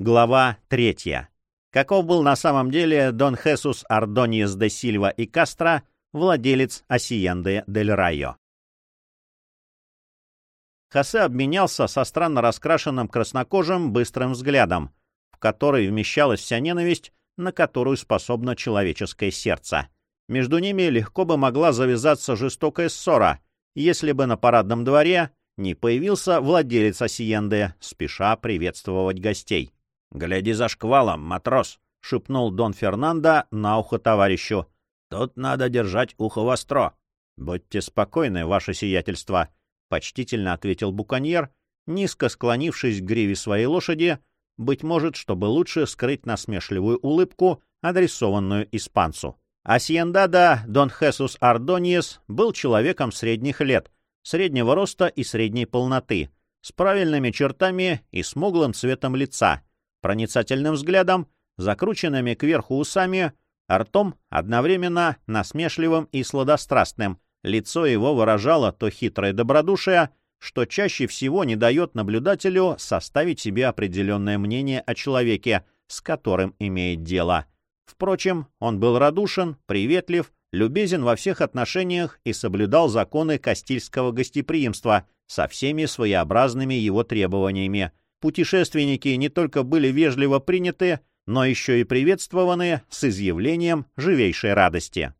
Глава третья. Каков был на самом деле Дон Хесус Ардониес де Сильва и Кастро, владелец Асиенды дель Райо? Хосе обменялся со странно раскрашенным краснокожим быстрым взглядом, в который вмещалась вся ненависть, на которую способно человеческое сердце. Между ними легко бы могла завязаться жестокая ссора, если бы на парадном дворе не появился владелец Асиенды, спеша приветствовать гостей. — Гляди за шквалом, матрос! — шепнул Дон Фернандо на ухо товарищу. — Тут надо держать ухо востро. — Будьте спокойны, ваше сиятельство, — почтительно ответил буконьер, низко склонившись к гриве своей лошади, быть может, чтобы лучше скрыть насмешливую улыбку, адресованную испанцу. Асьендада Дон Хесус Ардониес был человеком средних лет, среднего роста и средней полноты, с правильными чертами и смуглым цветом лица — проницательным взглядом, закрученными кверху усами, ртом одновременно насмешливым и сладострастным. Лицо его выражало то хитрое добродушие, что чаще всего не дает наблюдателю составить себе определенное мнение о человеке, с которым имеет дело. Впрочем, он был радушен, приветлив, любезен во всех отношениях и соблюдал законы Кастильского гостеприимства со всеми своеобразными его требованиями — путешественники не только были вежливо приняты, но еще и приветствованы с изъявлением живейшей радости.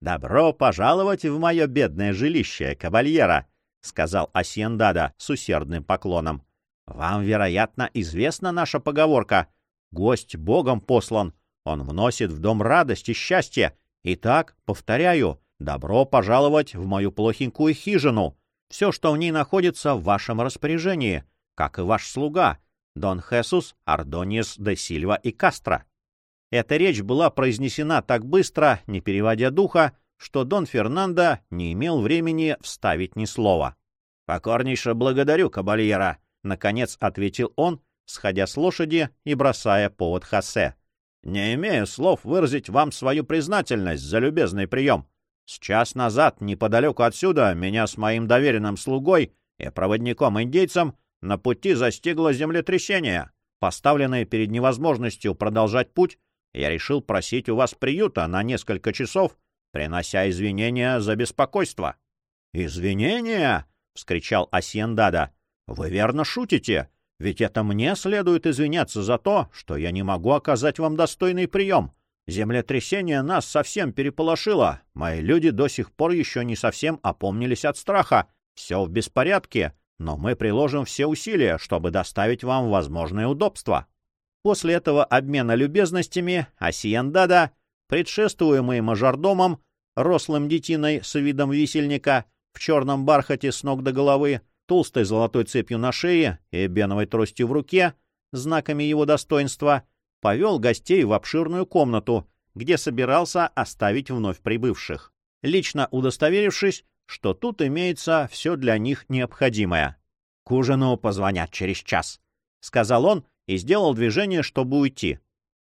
«Добро пожаловать в мое бедное жилище, кавальера», — сказал Асьендада с усердным поклоном. «Вам, вероятно, известна наша поговорка «Гость Богом послан, он вносит в дом радость и счастье». Итак, повторяю, добро пожаловать в мою плохенькую хижину. Все, что в ней находится, в вашем распоряжении — как и ваш слуга, Дон Хесус Ардониес де Сильва и Кастро. Эта речь была произнесена так быстро, не переводя духа, что Дон Фернандо не имел времени вставить ни слова. — Покорнейше благодарю, кабальера, — наконец ответил он, сходя с лошади и бросая повод Хосе. — Не имею слов выразить вам свою признательность за любезный прием. С час назад, неподалеку отсюда, меня с моим доверенным слугой и проводником-индейцем на пути застигло землетрясение. Поставленное перед невозможностью продолжать путь, я решил просить у вас приюта на несколько часов, принося извинения за беспокойство. «Извинения?» — вскричал Асьендада. «Вы верно шутите, ведь это мне следует извиняться за то, что я не могу оказать вам достойный прием. Землетрясение нас совсем переполошило, мои люди до сих пор еще не совсем опомнились от страха. Все в беспорядке, но мы приложим все усилия, чтобы доставить вам возможное удобство. После этого обмена любезностями Асиендада, предшествуемый мажордомом, рослым детиной с видом висельника, в черном бархате с ног до головы, толстой золотой цепью на шее и беновой тростью в руке, знаками его достоинства, повел гостей в обширную комнату, где собирался оставить вновь прибывших. Лично удостоверившись, что тут имеется все для них необходимое. «К ужину позвонят через час», — сказал он и сделал движение, чтобы уйти.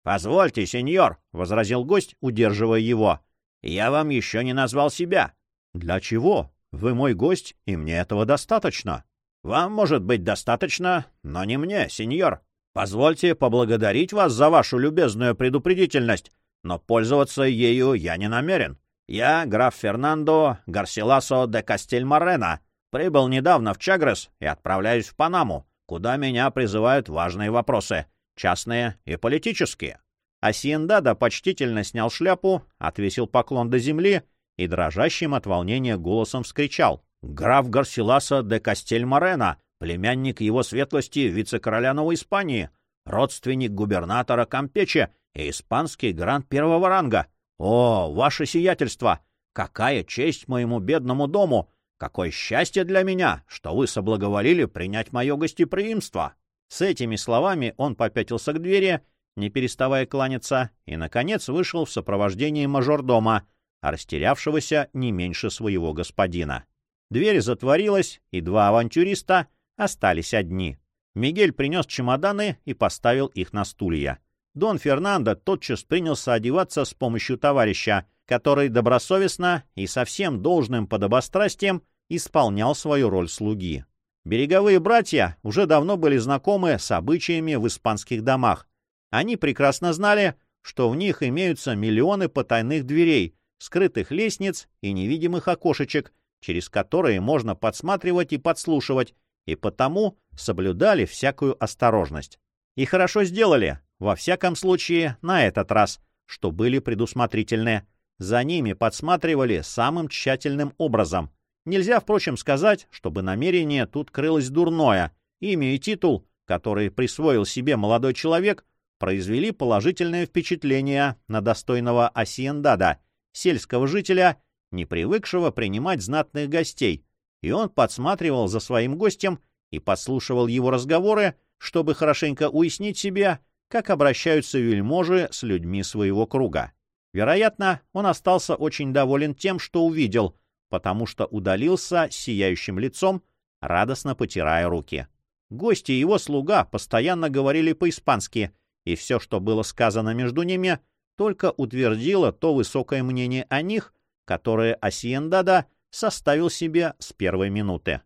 «Позвольте, сеньор», — возразил гость, удерживая его. «Я вам еще не назвал себя». «Для чего? Вы мой гость, и мне этого достаточно». «Вам, может быть, достаточно, но не мне, сеньор. Позвольте поблагодарить вас за вашу любезную предупредительность, но пользоваться ею я не намерен. Я, граф Фернандо Гарсиласо де Кастельморена, прибыл недавно в Чагрес и отправляюсь в Панаму, куда меня призывают важные вопросы, частные и политические. Асиендада почтительно снял шляпу, отвесил поклон до земли и дрожащим от волнения голосом вскричал. «Граф Гарсиласа де Кастельморена, племянник его светлости вице-короля Новой Испании, родственник губернатора Кампече и испанский грант первого ранга, «О, ваше сиятельство! Какая честь моему бедному дому! Какое счастье для меня, что вы соблаговолили принять мое гостеприимство!» С этими словами он попятился к двери, не переставая кланяться, и, наконец, вышел в сопровождении мажордома, растерявшегося не меньше своего господина. Дверь затворилась, и два авантюриста остались одни. Мигель принес чемоданы и поставил их на стулья. Дон Фернандо тотчас принялся одеваться с помощью товарища, который добросовестно и со всем должным подобострастием исполнял свою роль слуги. Береговые братья уже давно были знакомы с обычаями в испанских домах. Они прекрасно знали, что в них имеются миллионы потайных дверей, скрытых лестниц и невидимых окошечек, через которые можно подсматривать и подслушивать, и потому соблюдали всякую осторожность. И хорошо сделали, во всяком случае, на этот раз, что были предусмотрительны. За ними подсматривали самым тщательным образом. Нельзя, впрочем, сказать, чтобы намерение тут крылось дурное. Имя и титул, который присвоил себе молодой человек, произвели положительное впечатление на достойного Асиендада, сельского жителя, не привыкшего принимать знатных гостей, и он подсматривал за своим гостем и подслушивал его разговоры, чтобы хорошенько уяснить себе, как обращаются вельможи с людьми своего круга. Вероятно, он остался очень доволен тем, что увидел, потому что удалился с сияющим лицом, радостно потирая руки. Гости и его слуга постоянно говорили по-испански, и все, что было сказано между ними, только утвердило то высокое мнение о них, которое Асиендада составил себе с первой минуты.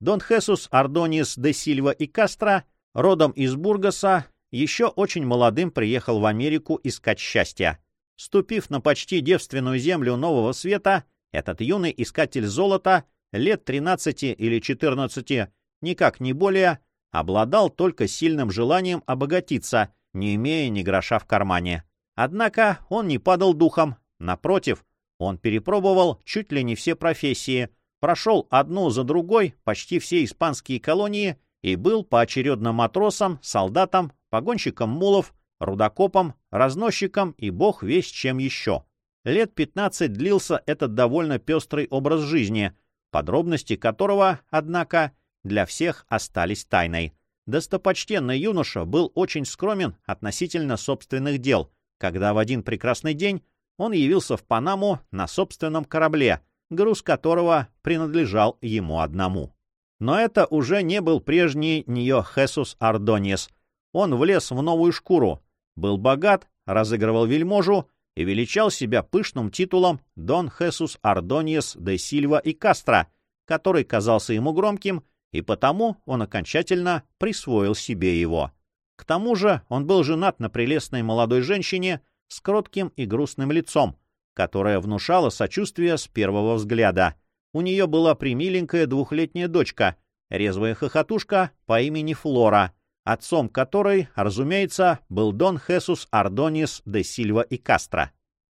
Дон Хесус Ардонис де Сильва и Кастро, родом из Бургаса, еще очень молодым приехал в Америку искать счастья. Ступив на почти девственную землю Нового Света, этот юный искатель золота, лет 13 или 14, никак не более, обладал только сильным желанием обогатиться, не имея ни гроша в кармане. Однако он не падал духом, напротив, он перепробовал чуть ли не все профессии — прошел одну за другой почти все испанские колонии и был поочередно матросом, солдатом, погонщиком мулов, рудокопом, разносчиком и бог весь чем еще. Лет 15 длился этот довольно пестрый образ жизни, подробности которого, однако, для всех остались тайной. Достопочтенный юноша был очень скромен относительно собственных дел, когда в один прекрасный день он явился в Панаму на собственном корабле — груз которого принадлежал ему одному. Но это уже не был прежний Ньо Хесус Ардоньес. Он влез в новую шкуру, был богат, разыгрывал вельможу и величал себя пышным титулом Дон Хесус Ардоньес де Сильва и Кастро, который казался ему громким, и потому он окончательно присвоил себе его. К тому же он был женат на прелестной молодой женщине с кротким и грустным лицом, которая внушала сочувствие с первого взгляда. У нее была примиленькая двухлетняя дочка, резвая хохотушка по имени Флора, отцом которой, разумеется, был Дон Хесус Ардонис де Сильва и Кастро.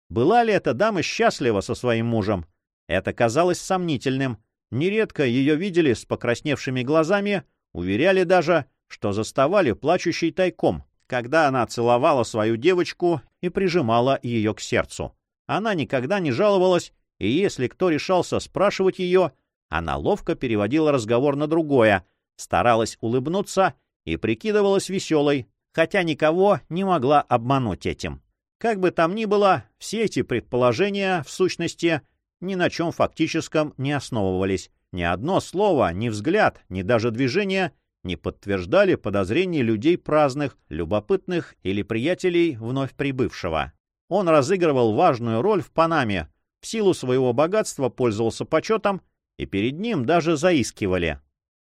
Была ли эта дама счастлива со своим мужем? Это казалось сомнительным. Нередко ее видели с покрасневшими глазами, уверяли даже, что заставали плачущей тайком, когда она целовала свою девочку и прижимала ее к сердцу. Она никогда не жаловалась, и если кто решался спрашивать ее, она ловко переводила разговор на другое, старалась улыбнуться и прикидывалась веселой, хотя никого не могла обмануть этим. Как бы там ни было, все эти предположения, в сущности, ни на чем фактическом не основывались. Ни одно слово, ни взгляд, ни даже движение не подтверждали подозрений людей праздных, любопытных или приятелей вновь прибывшего. Он разыгрывал важную роль в Панаме, в силу своего богатства пользовался почетом, и перед ним даже заискивали.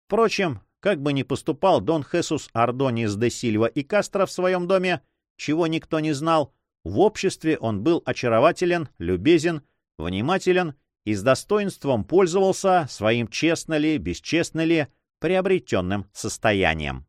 Впрочем, как бы ни поступал Дон Хесус Ардонис де Сильва и Кастро в своем доме, чего никто не знал, в обществе он был очарователен, любезен, внимателен и с достоинством пользовался своим честно ли, бесчестно ли, приобретенным состоянием.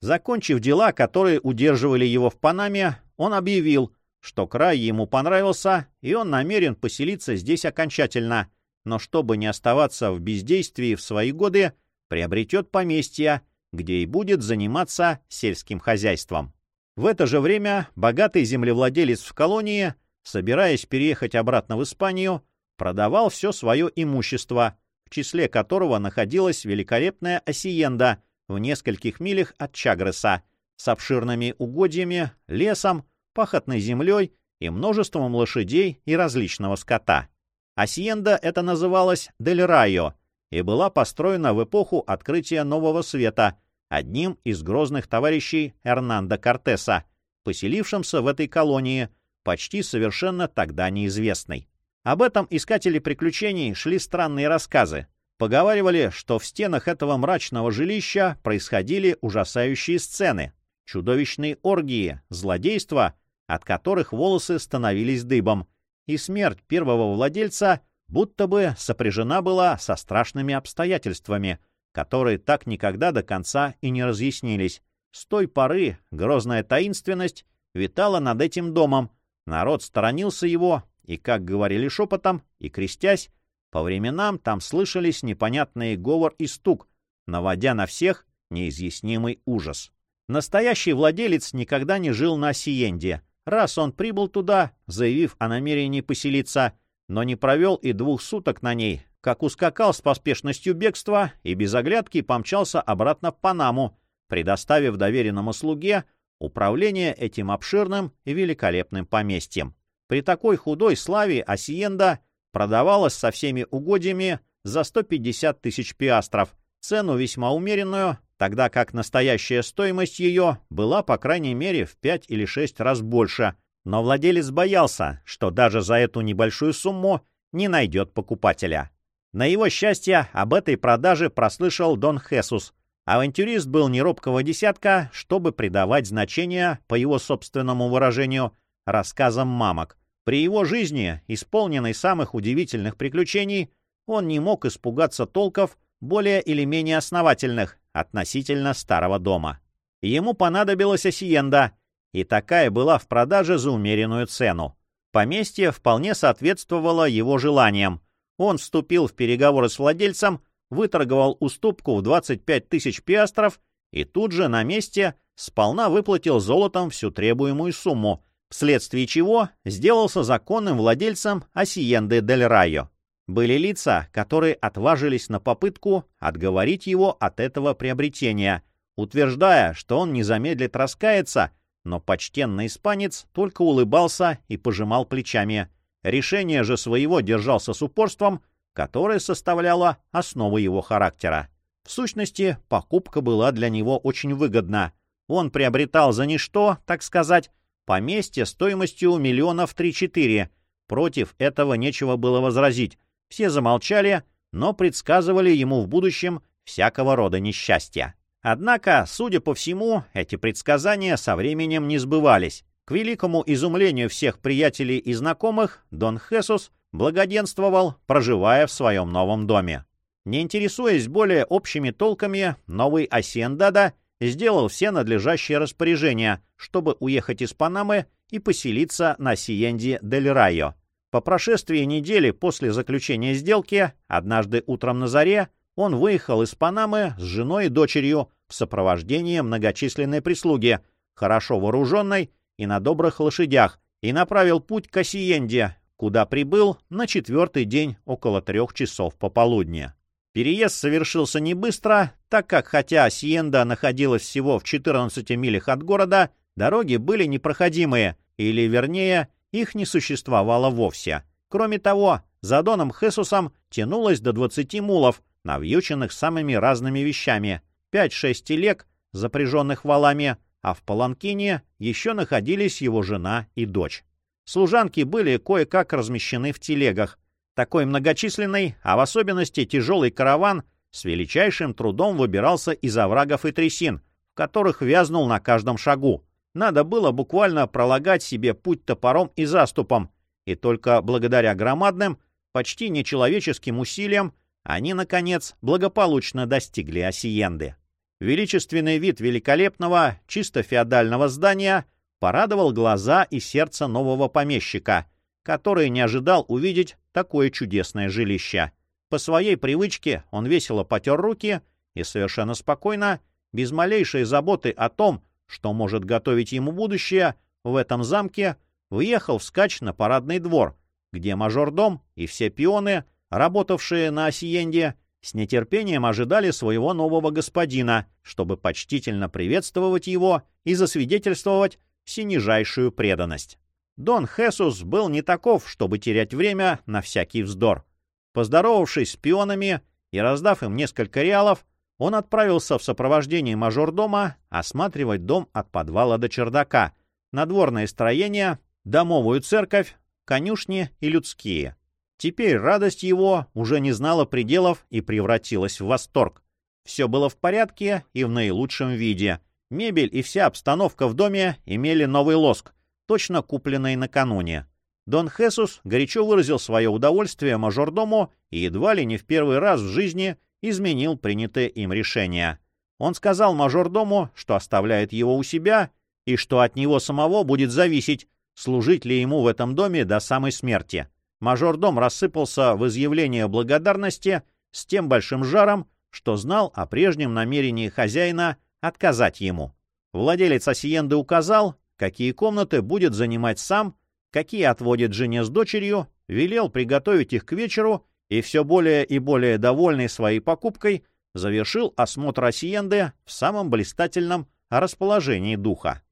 Закончив дела, которые удерживали его в Панаме, он объявил, что край ему понравился, и он намерен поселиться здесь окончательно, но чтобы не оставаться в бездействии в свои годы, приобретет поместье, где и будет заниматься сельским хозяйством. В это же время богатый землевладелец в колонии, собираясь переехать обратно в Испанию, продавал все свое имущество, в числе которого находилась великолепная осиенда в нескольких милях от Чагреса, с обширными угодьями, лесом, пахотной землей и множеством лошадей и различного скота. Асьенда это называлось Дель Райо и была построена в эпоху открытия Нового Света одним из грозных товарищей Эрнанда Кортеса, поселившимся в этой колонии, почти совершенно тогда неизвестной. Об этом искатели приключений шли странные рассказы. Поговаривали, что в стенах этого мрачного жилища происходили ужасающие сцены, чудовищные оргии, злодейства, от которых волосы становились дыбом, и смерть первого владельца будто бы сопряжена была со страшными обстоятельствами, которые так никогда до конца и не разъяснились. С той поры грозная таинственность витала над этим домом, народ сторонился его, и, как говорили шепотом, и крестясь, по временам там слышались непонятный говор и стук, наводя на всех неизъяснимый ужас. Настоящий владелец никогда не жил на Сиенде. Раз он прибыл туда, заявив о намерении поселиться, но не провел и двух суток на ней, как ускакал с поспешностью бегства и без оглядки помчался обратно в Панаму, предоставив доверенному слуге управление этим обширным и великолепным поместьем. При такой худой славе Асиенда продавалась со всеми угодьями за 150 тысяч пиастров, цену весьма умеренную, тогда как настоящая стоимость ее была, по крайней мере, в пять или шесть раз больше. Но владелец боялся, что даже за эту небольшую сумму не найдет покупателя. На его счастье об этой продаже прослышал Дон Хесус. Авантюрист был неробкого десятка, чтобы придавать значение, по его собственному выражению, рассказам мамок. При его жизни, исполненной самых удивительных приключений, он не мог испугаться толков, более или менее основательных, относительно старого дома. Ему понадобилась осиенда, и такая была в продаже за умеренную цену. Поместье вполне соответствовало его желаниям. Он вступил в переговоры с владельцем, выторговал уступку в 25 тысяч пиастров и тут же на месте сполна выплатил золотом всю требуемую сумму, вследствие чего сделался законным владельцем Осиенды дель Райо. Были лица, которые отважились на попытку отговорить его от этого приобретения, утверждая, что он не замедлит раскаяться, но почтенный испанец только улыбался и пожимал плечами. Решение же своего держался с упорством, которое составляло основу его характера. В сущности, покупка была для него очень выгодна. Он приобретал за ничто, так сказать, поместье стоимостью миллионов три-четыре. Против этого нечего было возразить. Все замолчали, но предсказывали ему в будущем всякого рода несчастья. Однако, судя по всему, эти предсказания со временем не сбывались. К великому изумлению всех приятелей и знакомых, Дон Хесус благоденствовал, проживая в своем новом доме. Не интересуясь более общими толками, новый Асиендада сделал все надлежащие распоряжения, чтобы уехать из Панамы и поселиться на Сиенде дель Райо. По прошествии недели после заключения сделки, однажды утром на заре, он выехал из Панамы с женой и дочерью в сопровождении многочисленной прислуги, хорошо вооруженной и на добрых лошадях, и направил путь к Осиенде, куда прибыл на четвертый день около трех часов пополудни. Переезд совершился не быстро, так как хотя Осиенда находилась всего в 14 милях от города, дороги были непроходимые, или, вернее, их не существовало вовсе. Кроме того, за Доном Хесусом тянулось до 20 мулов, навьюченных самыми разными вещами, 5-6 телег, запряженных валами, а в Паланкине еще находились его жена и дочь. Служанки были кое-как размещены в телегах. Такой многочисленный, а в особенности тяжелый караван с величайшим трудом выбирался из оврагов и трясин, в которых вязнул на каждом шагу. Надо было буквально пролагать себе путь топором и заступом, и только благодаря громадным, почти нечеловеческим усилиям они, наконец, благополучно достигли Осиенды. Величественный вид великолепного, чисто феодального здания порадовал глаза и сердце нового помещика, который не ожидал увидеть такое чудесное жилище. По своей привычке он весело потер руки и совершенно спокойно, без малейшей заботы о том, что может готовить ему будущее, в этом замке въехал вскачь на парадный двор, где мажордом и все пионы, работавшие на Осиенде, с нетерпением ожидали своего нового господина, чтобы почтительно приветствовать его и засвидетельствовать всенижайшую преданность. Дон Хесус был не таков, чтобы терять время на всякий вздор. Поздоровавшись с пионами и раздав им несколько реалов, он отправился в сопровождении мажордома осматривать дом от подвала до чердака, надворные строения, домовую церковь, конюшни и людские. Теперь радость его уже не знала пределов и превратилась в восторг. Все было в порядке и в наилучшем виде. Мебель и вся обстановка в доме имели новый лоск, точно купленный накануне. Дон Хесус горячо выразил свое удовольствие мажордому и едва ли не в первый раз в жизни изменил принятое им решение. Он сказал мажордому, что оставляет его у себя и что от него самого будет зависеть, служить ли ему в этом доме до самой смерти. Мажордом рассыпался в изъявление благодарности с тем большим жаром, что знал о прежнем намерении хозяина отказать ему. Владелец Осиенды указал, какие комнаты будет занимать сам, какие отводит жене с дочерью, велел приготовить их к вечеру и все более и более довольный своей покупкой завершил осмотр Осиенды в самом блистательном расположении духа.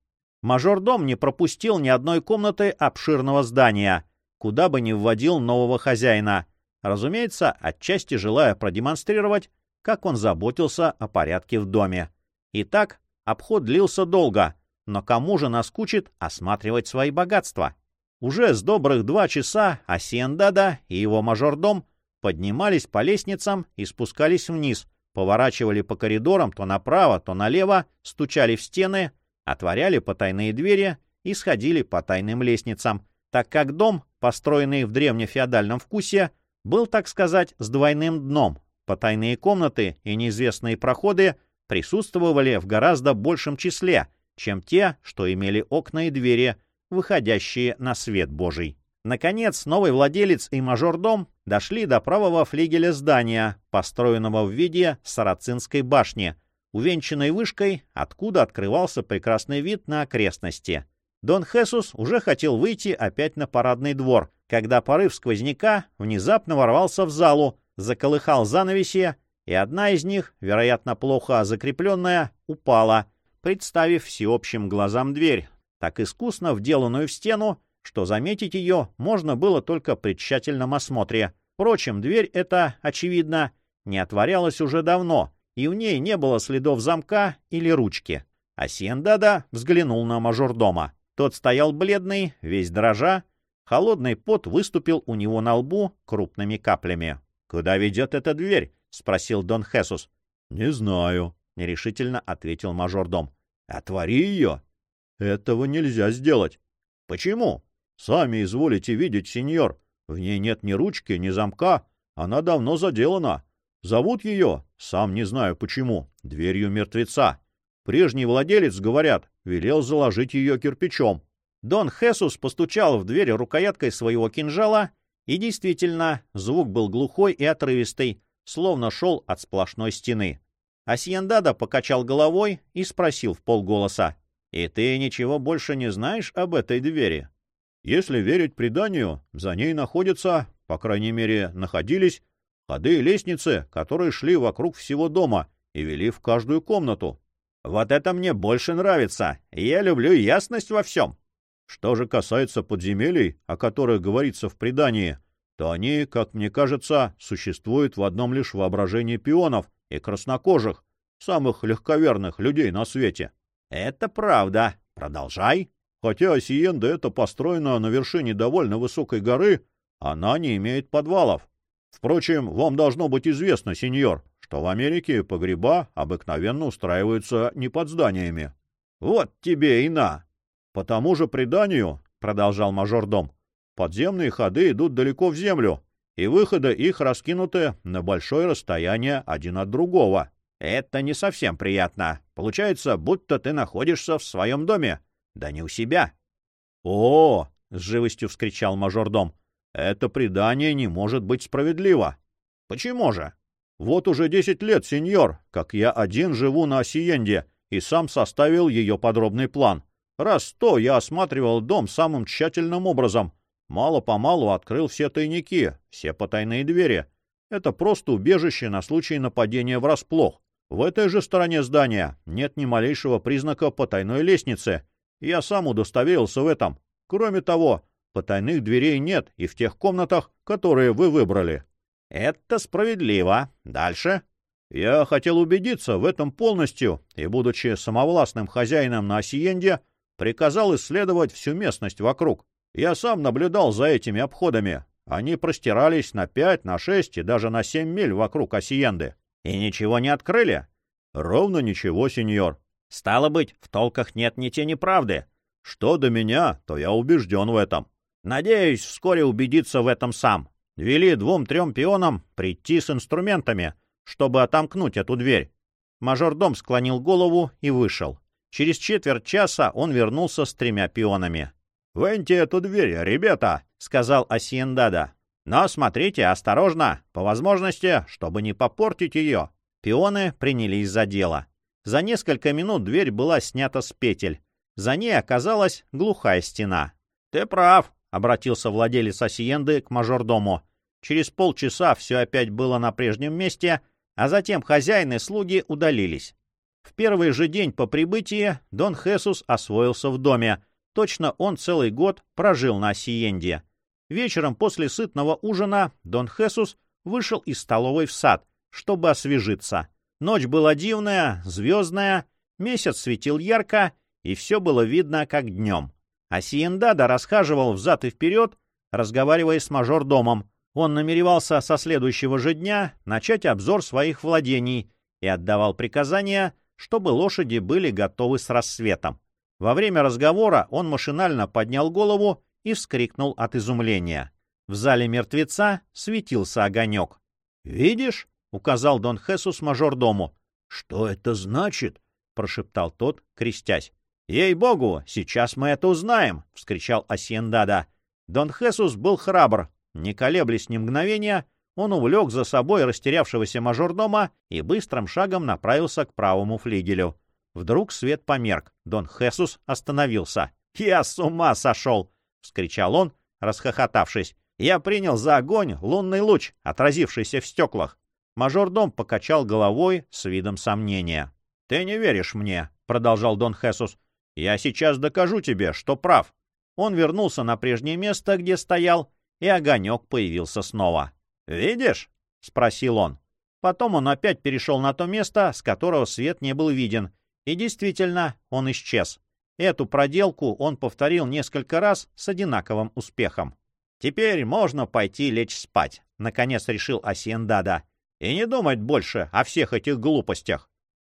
Мажордом не пропустил ни одной комнаты обширного здания, куда бы ни вводил нового хозяина, разумеется, отчасти желая продемонстрировать, как он заботился о порядке в доме. Итак, обход длился долго, но кому же наскучит осматривать свои богатства? Уже с добрых два часа Асиендада и его мажордом поднимались по лестницам и спускались вниз, поворачивали по коридорам то направо, то налево, стучали в стены, отворяли потайные двери и сходили по тайным лестницам, так как дом, построенный в древнефеодальном вкусе, был, так сказать, с двойным дном. Потайные комнаты и неизвестные проходы присутствовали в гораздо большем числе, чем те, что имели окна и двери, выходящие на свет Божий. Наконец, новый владелец и мажордом дошли до правого флигеля здания, построенного в виде Сарацинской башни, увенчанной вышкой, откуда открывался прекрасный вид на окрестности. Дон Хесус уже хотел выйти опять на парадный двор, когда порыв сквозняка внезапно ворвался в залу, заколыхал занавеси, и одна из них, вероятно, плохо закрепленная, упала, представив всеобщим глазам дверь, так искусно вделанную в стену, что заметить ее можно было только при тщательном осмотре. Впрочем, дверь эта, очевидно, не отворялась уже давно, и в ней не было следов замка или ручки. А Сиендада взглянул на мажордома. Тот стоял бледный, весь дрожа. Холодный пот выступил у него на лбу крупными каплями. — Куда ведет эта дверь? — спросил Дон Хесус. — Не знаю, — нерешительно ответил мажордом. — Отвори ее. — Этого нельзя сделать. — Почему? — Сами изволите видеть, сеньор. В ней нет ни ручки, ни замка. Она давно заделана. Зовут ее, сам не знаю почему, дверью мертвеца. Прежний владелец, говорят, велел заложить ее кирпичом. Дон Хесус постучал в дверь рукояткой своего кинжала, и действительно, звук был глухой и отрывистый, словно шел от сплошной стены. Асьендада покачал головой и спросил в полголоса. — И ты ничего больше не знаешь об этой двери? — Если верить преданию, за ней находятся, по крайней мере, находились, ходы и лестницы, которые шли вокруг всего дома и вели в каждую комнату. Вот это мне больше нравится. Я люблю ясность во всем. Что же касается подземелий, о которых говорится в предании, то они, как мне кажется, существуют в одном лишь воображении пионов и краснокожих, самых легковерных людей на свете. Это правда. Продолжай. Хотя Осиенда это построена на вершине довольно высокой горы, она не имеет подвалов. Впрочем, вам должно быть известно, сеньор, что в Америке погреба обыкновенно устраиваются не под зданиями. Вот тебе и на. По тому же преданию, — продолжал мажордом, — подземные ходы идут далеко в землю, и выходы их раскинуты на большое расстояние один от другого. Это не совсем приятно. Получается, будто ты находишься в своем доме, да не у себя. — О! — с живостью вскричал мажордом. — Это предание не может быть справедливо. — Почему же? Вот уже десять лет, сеньор, как я один живу на Осиенде и сам составил ее подробный план. Раз сто я осматривал дом самым тщательным образом. Мало-помалу открыл все тайники, все потайные двери. Это просто убежище на случай нападения врасплох. В этой же стороне здания нет ни малейшего признака потайной лестницы. Я сам удостоверился в этом. Кроме того, потайных дверей нет и в тех комнатах, которые вы выбрали. Это справедливо. Дальше. Я хотел убедиться в этом полностью и, будучи самовластным хозяином на Осиенде, приказал исследовать всю местность вокруг. Я сам наблюдал за этими обходами. Они простирались на пять, на шесть и даже на семь миль вокруг Осиенды. И ничего не открыли? Ровно ничего, сеньор. Стало быть, в толках нет ни тени правды. Что до меня, то я убежден в этом. Надеюсь вскоре убедиться в этом сам. Вели двум-трем пионам прийти с инструментами, чтобы отомкнуть эту дверь. Мажордом склонил голову и вышел. Через четверть часа он вернулся с тремя пионами. «Выньте эту дверь, ребята!» — сказал Асиендада. «Но смотрите, осторожно, по возможности, чтобы не попортить ее». Пионы принялись за дело. За несколько минут дверь была снята с петель. За ней оказалась глухая стена. «Ты прав», — обратился владелец Асиенды к мажордому. Через полчаса все опять было на прежнем месте, а затем хозяин и слуги удалились. В первый же день по прибытии Дон Хесус освоился в доме. Точно он целый год прожил на Асиенде. Вечером после сытного ужина Дон Хесус вышел из столовой в сад, чтобы освежиться. Ночь была дивная, звездная, месяц светил ярко, и все было видно, как днем. А Сиендада расхаживал взад и вперед, разговаривая с мажордомом. Он намеревался со следующего же дня начать обзор своих владений и отдавал приказания, чтобы лошади были готовы с рассветом. Во время разговора он машинально поднял голову и вскрикнул от изумления. В зале мертвеца светился огонек. «Видишь?» — указал Дон Хесус мажордому. «Что это значит?» — прошептал тот, крестясь. «Ей-богу, сейчас мы это узнаем!» — вскричал Асьендада. Дон Хесус был храбр. Не колеблясь ни мгновения, он увлек за собой растерявшегося мажордома и быстрым шагом направился к правому флигелю. Вдруг свет померк. Дон Хесус остановился. «Я с ума сошел!» — вскричал он, расхохотавшись. «Я принял за огонь лунный луч, отразившийся в стеклах». Мажордом покачал головой с видом сомнения. «Ты не веришь мне», — продолжал Дон Хесус. «Я сейчас докажу тебе, что прав». Он вернулся на прежнее место, где стоял, и огонек появился снова. «Видишь?» — спросил он. Потом он опять перешел на то место, с которого свет не был виден, и действительно он исчез. Эту проделку он повторил несколько раз с одинаковым успехом. «Теперь можно пойти лечь спать», — наконец решил Асиендада, «и не думать больше о всех этих глупостях».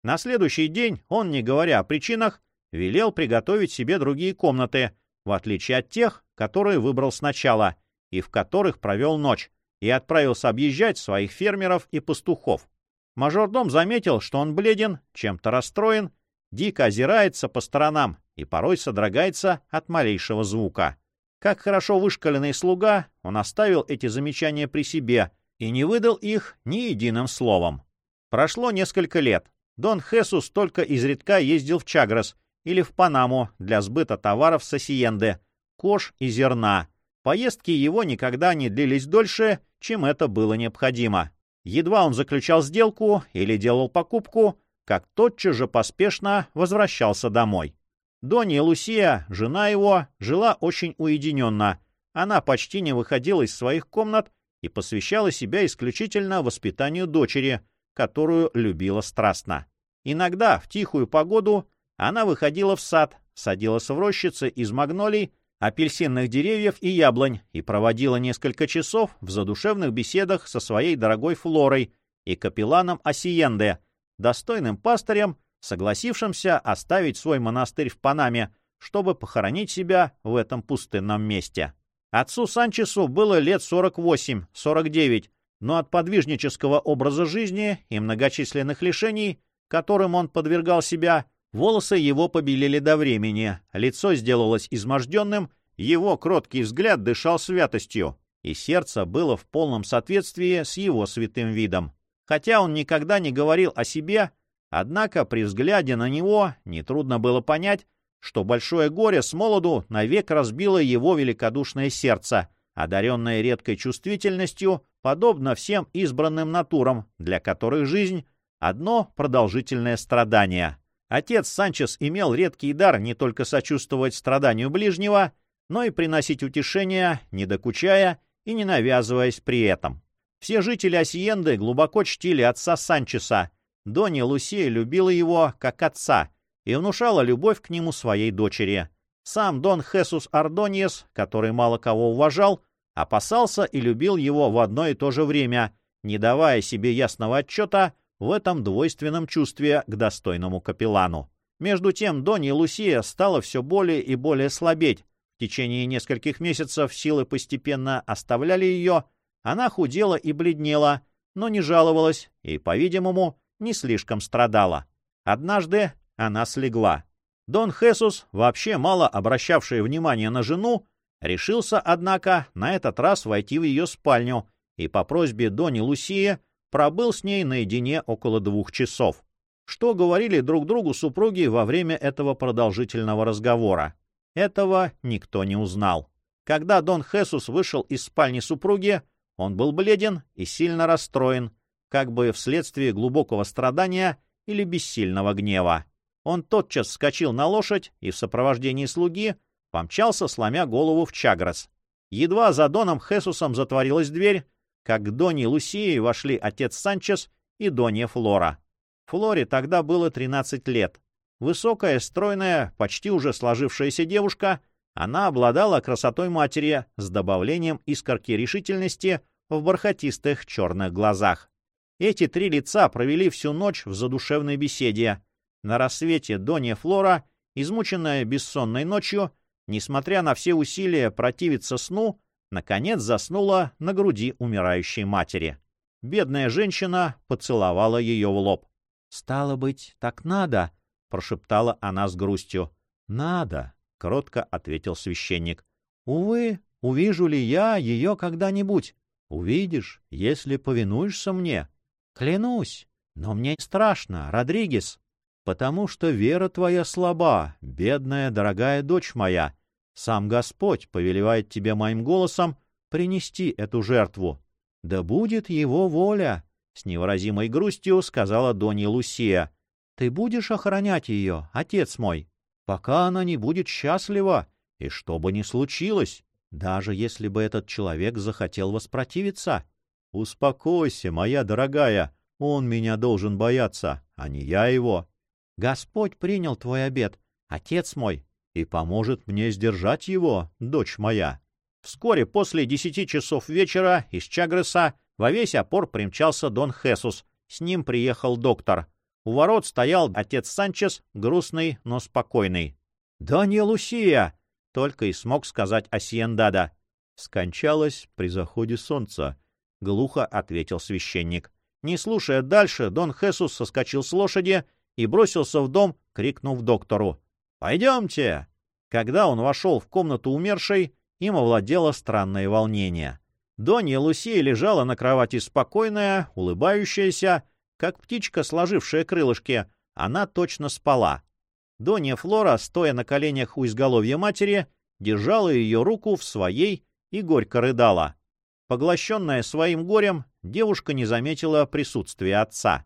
На следующий день он, не говоря о причинах, велел приготовить себе другие комнаты, в отличие от тех, которые выбрал сначала, и в которых провел ночь, и отправился объезжать своих фермеров и пастухов. Мажордом заметил, что он бледен, чем-то расстроен, дико озирается по сторонам и порой содрогается от малейшего звука. Как хорошо вышкаленный слуга, он оставил эти замечания при себе и не выдал их ни единым словом. Прошло несколько лет. Дон Хесус только изредка ездил в Чагрос или в Панаму для сбыта товаров с Осиенде, кож и зерна. Поездки его никогда не длились дольше, чем это было необходимо. Едва он заключал сделку или делал покупку, как тотчас же поспешно возвращался домой. Донья Лусия, жена его, жила очень уединенно. Она почти не выходила из своих комнат и посвящала себя исключительно воспитанию дочери, которую любила страстно. Иногда, в тихую погоду, она выходила в сад, садилась в рощице из магнолий, апельсинных деревьев и яблонь и проводила несколько часов в задушевных беседах со своей дорогой Флорой и капелланом Осиенде, достойным пастырем, согласившимся оставить свой монастырь в Панаме, чтобы похоронить себя в этом пустынном месте. Отцу Санчесу было лет 48-49, но от подвижнического образа жизни и многочисленных лишений, которым он подвергал себя, волосы его побелели до времени, лицо сделалось изможденным, его кроткий взгляд дышал святостью, и сердце было в полном соответствии с его святым видом. Хотя он никогда не говорил о себе, однако при взгляде на него нетрудно было понять, что большое горе с молоду навек разбило его великодушное сердце, одаренное редкой чувствительностью, подобно всем избранным натурам, для которых жизнь — одно продолжительное страдание. Отец Санчес имел редкий дар не только сочувствовать страданию ближнего, но и приносить утешение, не докучая и не навязываясь при этом. Все жители Осиенды глубоко чтили отца Санчеса. Донья Лусия любила его как отца и внушала любовь к нему своей дочери. Сам Дон Хесус Ардоньес, который мало кого уважал, опасался и любил его в одно и то же время, не давая себе ясного отчета в этом двойственном чувстве к достойному капеллану. Между тем Донья Лусия стала все более и более слабеть. В течение нескольких месяцев силы постепенно оставляли ее, она худела и бледнела, но не жаловалась и, по-видимому, не слишком страдала. Однажды она слегла. Дон Хесус, вообще мало обращавший внимание на жену, решился, однако, на этот раз войти в ее спальню и по просьбе Дони Лусии пробыл с ней наедине около двух часов. Что говорили друг другу супруги во время этого продолжительного разговора? Этого никто не узнал. Когда Дон Хесус вышел из спальни супруги, он был бледен и сильно расстроен, как бы вследствие глубокого страдания или бессильного гнева. Он тотчас вскочил на лошадь и в сопровождении слуги помчался, сломя голову в Чагрос. Едва за Доном Хесусом затворилась дверь, как к Доне Лусии вошли отец Санчес и Донья Флора. Флоре тогда было 13 лет. Высокая, стройная, почти уже сложившаяся девушка, она обладала красотой матери с добавлением искорки решительности в бархатистых черных глазах. Эти три лица провели всю ночь в задушевной беседе. На рассвете Донья Флора, измученная бессонной ночью, несмотря на все усилия противиться сну, наконец заснула на груди умирающей матери. Бедная женщина поцеловала ее в лоб. — Стало быть, так надо, — прошептала она с грустью. — Надо, — кротко ответил священник. — Увы, увижу ли я ее когда-нибудь? — Увидишь, если повинуешься мне. — Клянусь, но мне страшно, Родригес, потому что вера твоя слаба, бедная, дорогая дочь моя, сам Господь повелевает тебе моим голосом принести эту жертву. Да будет его воля, — с невыразимой грустью сказала Донья Лусия. Ты будешь охранять ее, отец мой, пока она не будет счастлива, и что бы ни случилось, даже если бы этот человек захотел воспротивиться. Успокойся, моя дорогая, он меня должен бояться, а не я его. Господь принял твой обет, отец мой, и поможет мне сдержать его, дочь моя. Вскоре после десяти часов вечера из Чагреса во весь опор примчался Дон Хесус. С ним приехал доктор. У ворот стоял отец Санчес, грустный, но спокойный. — Да Лусия! — только и смог сказать Асиендада. — Скончалась при заходе солнца, — глухо ответил священник. Не слушая дальше, Дон Хесус соскочил с лошади и бросился в дом, крикнув доктору. «Пойдемте!» Когда он вошел в комнату умершей, им овладело странное волнение. Донья Лусия лежала на кровати спокойная, улыбающаяся, как птичка, сложившая крылышки. Она точно спала. Донья Флора, стоя на коленях у изголовья матери, держала ее руку в своей и горько рыдала. Поглощенная своим горем, девушка не заметила присутствия отца.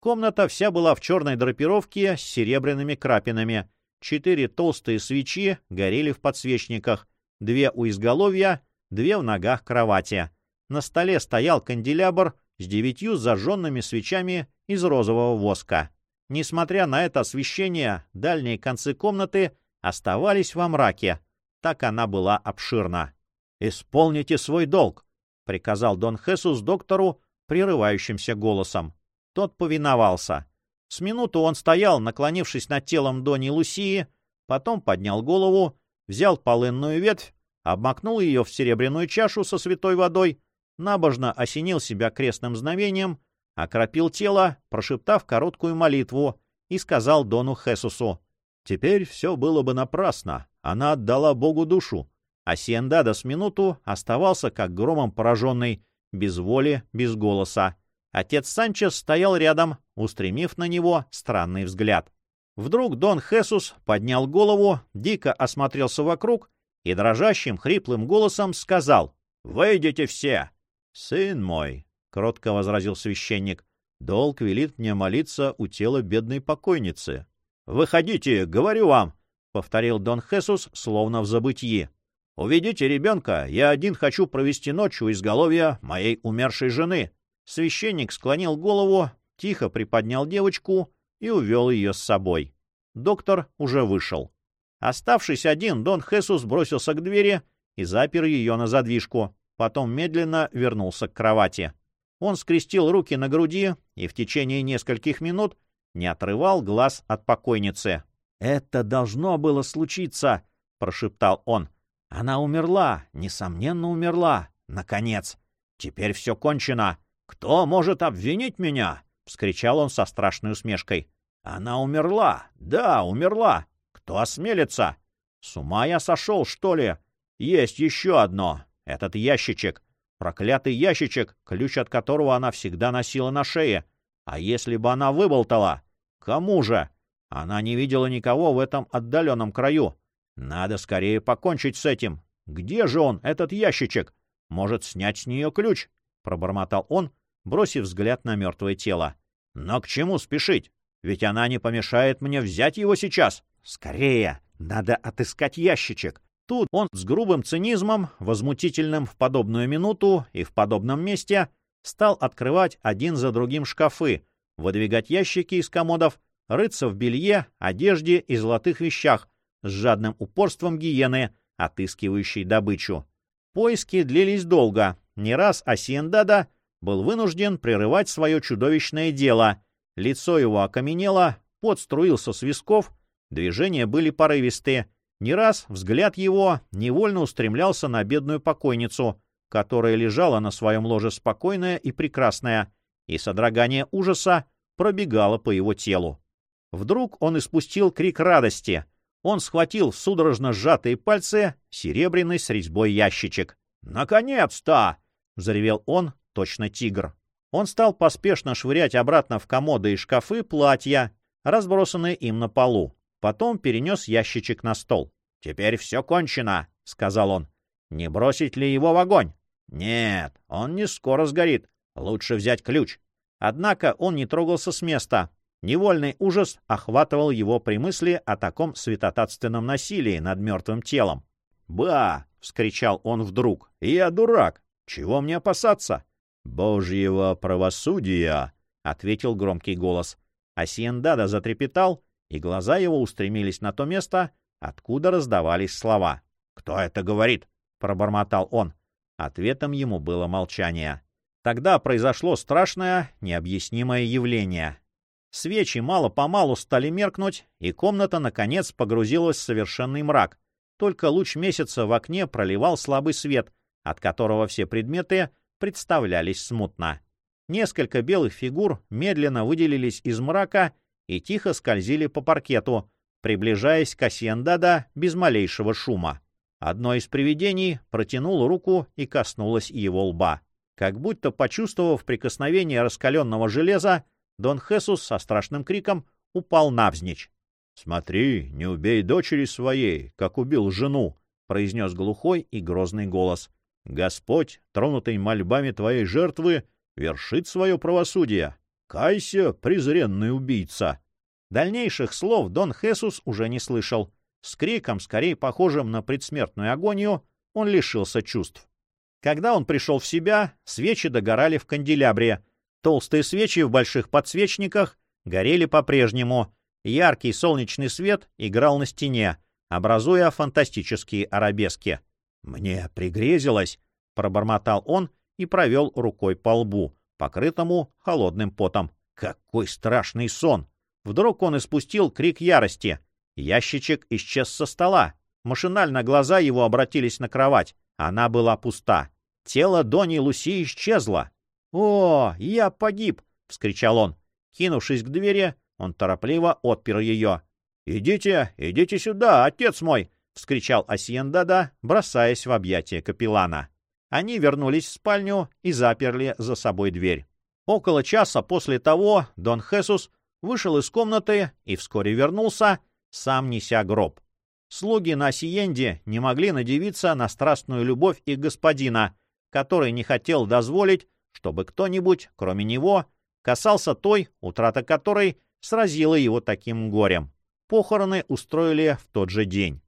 Комната вся была в черной драпировке с серебряными крапинами, Четыре толстые свечи горели в подсвечниках, две у изголовья, две в ногах кровати. На столе стоял канделябр с девятью зажженными свечами из розового воска. Несмотря на это освещение, дальние концы комнаты оставались во мраке. Так она была обширна. «Исполните свой долг», — приказал Дон Хесус доктору прерывающимся голосом. Тот повиновался. С минуту он стоял, наклонившись над телом Дони Лусии, потом поднял голову, взял полынную ветвь, обмакнул ее в серебряную чашу со святой водой, набожно осенил себя крестным знамением, окропил тело, прошептав короткую молитву, и сказал Дону Хесусу, «Теперь все было бы напрасно, она отдала Богу душу». А Сиендада с минуту оставался как громом пораженный, без воли, без голоса. Отец Санчес стоял рядом, устремив на него странный взгляд. Вдруг Дон Хесус поднял голову, дико осмотрелся вокруг и дрожащим хриплым голосом сказал «Выйдите все!» «Сын мой», — кротко возразил священник, — «долг велит мне молиться у тела бедной покойницы». «Выходите, говорю вам», — повторил Дон Хесус, словно в забытьи. «Уведите ребенка, я один хочу провести ночь у изголовья моей умершей жены». Священник склонил голову, тихо приподнял девочку и увел ее с собой. Доктор уже вышел. Оставшись один, Дон Хесус бросился к двери и запер ее на задвижку. Потом медленно вернулся к кровати. Он скрестил руки на груди и в течение нескольких минут не отрывал глаз от покойницы. «Это должно было случиться», — прошептал он. «Она умерла, несомненно умерла. Наконец. Теперь все кончено. Кто может обвинить меня?» — вскричал он со страшной усмешкой. «Она умерла. Да, умерла. Кто осмелится? С ума я сошел, что ли? Есть еще одно. Этот ящичек. Проклятый ящичек, ключ от которого она всегда носила на шее. А если бы она выболтала? Кому же? Она не видела никого в этом отдаленном краю. Надо скорее покончить с этим. Где же он, этот ящичек? Может, снять с нее ключ? Пробормотал он, бросив взгляд на мертвое тело. Но к чему спешить? Ведь она не помешает мне взять его сейчас. Скорее, надо отыскать ящичек. Тут он с грубым цинизмом, возмутительным в подобную минуту и в подобном месте, стал открывать один за другим шкафы, выдвигать ящики из комодов, рыться в белье, одежде и золотых вещах с жадным упорством гиены, отыскивающей добычу. Поиски длились долго. Не раз Асиендада был вынужден прерывать свое чудовищное дело. Лицо его окаменело, пот струился с висков, движения были порывистые. Не раз взгляд его невольно устремлялся на бедную покойницу, которая лежала на своем ложе спокойная и прекрасная, и содрогание ужаса пробегало по его телу. Вдруг он испустил крик радости. Он схватил в судорожно сжатые пальцы серебряный с резьбой ящичек. «Наконец-то!» — взревел он, точно тигр. Он стал поспешно швырять обратно в комоды и шкафы платья, разбросанные им на полу. Потом перенес ящичек на стол. «Теперь все кончено», — сказал он. «Не бросить ли его в огонь?» «Нет, он не скоро сгорит. Лучше взять ключ». Однако он не трогался с места. Невольный ужас охватывал его при мысли о таком святотатственном насилии над мертвым телом. «Ба!» — вскричал он вдруг. «Я дурак! Чего мне опасаться?» «Божьего правосудия!» — ответил громкий голос. Асиендада затрепетал, и глаза его устремились на то место, откуда раздавались слова. «Кто это говорит?» — пробормотал он. Ответом ему было молчание. Тогда произошло страшное, необъяснимое явление. Свечи мало-помалу стали меркнуть, и комната, наконец, погрузилась в совершенный мрак. Только луч месяца в окне проливал слабый свет, от которого все предметы представлялись смутно. Несколько белых фигур медленно выделились из мрака и тихо скользили по паркету, приближаясь к Асьендада без малейшего шума. Одно из привидений протянуло руку и коснулось его лба. Как будто почувствовав прикосновение раскаленного железа, Дон Хесус со страшным криком упал навзничь. — Смотри, не убей дочери своей, как убил жену, — произнес глухой и грозный голос. — Господь, тронутый мольбами твоей жертвы, вершит свое правосудие. Кайся, презренный убийца! Дальнейших слов Дон Хесус уже не слышал. С криком, скорее похожим на предсмертную агонию, он лишился чувств. Когда он пришел в себя, свечи догорали в канделябре. Толстые свечи в больших подсвечниках горели по-прежнему. Яркий солнечный свет играл на стене, образуя фантастические арабески. «Мне пригрезилось», — пробормотал он и провел рукой по лбу, покрытому холодным потом. «Какой страшный сон!» Вдруг он испустил крик ярости. Ящичек исчез со стола. Машинально глаза его обратились на кровать. Она была пуста. Тело Дони Луси исчезло. «О, я погиб!» — вскричал он. Кинувшись к двери, он торопливо отпер ее. «Идите, идите сюда, отец мой!» — вскричал Асьендада, бросаясь в объятия капеллана. Они вернулись в спальню и заперли за собой дверь. Около часа после того Дон Хесус вышел из комнаты и вскоре вернулся, сам неся гроб. Слуги на Сиенде не могли надевиться на страстную любовь их господина, который не хотел дозволить, чтобы кто-нибудь, кроме него, касался той, утрата которой сразила его таким горем. Похороны устроили в тот же день.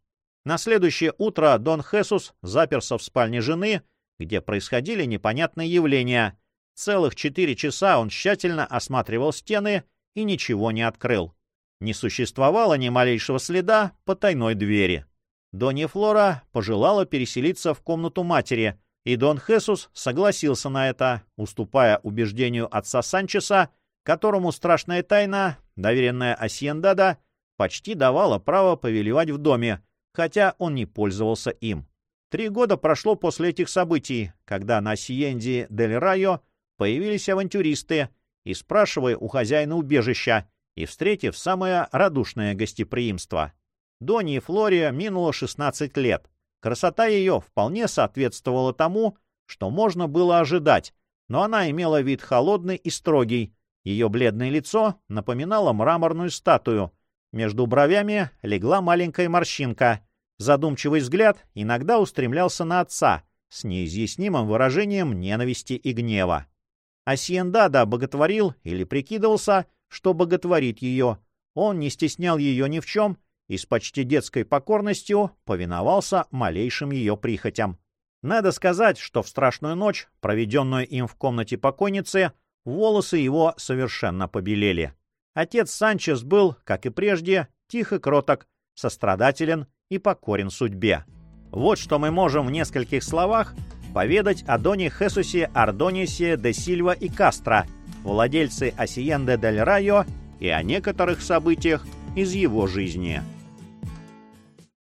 На следующее утро Дон Хесус заперся в спальне жены, где происходили непонятные явления. Целых четыре часа он тщательно осматривал стены и ничего не открыл. Не существовало ни малейшего следа по тайной двери. Донья Флора пожелала переселиться в комнату матери, и Дон Хесус согласился на это, уступая убеждению отца Санчеса, которому страшная тайна, доверенная Асьендада, почти давала право повелевать в доме, хотя он не пользовался им. Три года прошло после этих событий, когда на Сиенде дель Райо появились авантюристы и, спрашивая у хозяина убежища, и встретив самое радушное гостеприимство. Доне и Флоре минуло 16 лет. Красота ее вполне соответствовала тому, что можно было ожидать, но она имела вид холодный и строгий. Ее бледное лицо напоминало мраморную статую. Между бровями легла маленькая морщинка. Задумчивый взгляд иногда устремлялся на отца с неизъяснимым выражением ненависти и гнева. Асьендада боготворил или прикидывался, что боготворит ее. Он не стеснял ее ни в чем и с почти детской покорностью повиновался малейшим ее прихотям. Надо сказать, что в страшную ночь, проведенную им в комнате покойницы, волосы его совершенно побелели. Отец Санчес был, как и прежде, тих и кроток, сострадателен и покорен судьбе. Вот что мы можем в нескольких словах поведать о Доне Хесусе Ардонисе де Сильва и Кастро, владельце Асиенде дель Райо, и о некоторых событиях из его жизни.